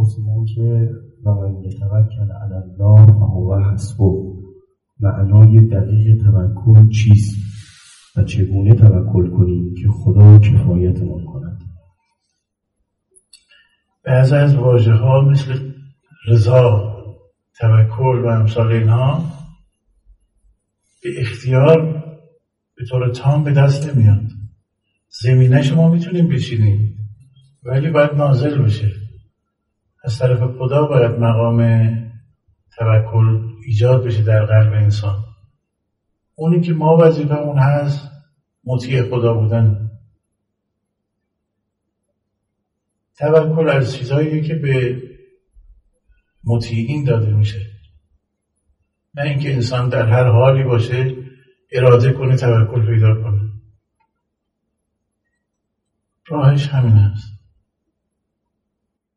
پرسیدن که ومن یتوکل علی الله فهو حسبه. معنای دقیق توکل چیست و چگونه توکل کنیم که خدا کفایتمان کند؟ بعض از واژه ها مثل رضا توکل و امثال اینها به اختیار به طور تام به دست نمیاد. زمینه شما می‌تونیم بچینیم ولی باید نازل بشه. از طرف خدا باید مقام توکل ایجاد بشه در قلب انسان. اونی که ما وظیفه اون هست مطیع خدا بودن. توکل از چیزهایی که به مطیعین داده میشه. نه اینکه انسان در هر حالی باشه اراده کنه توکل پیدا کنه. راهش همین هست.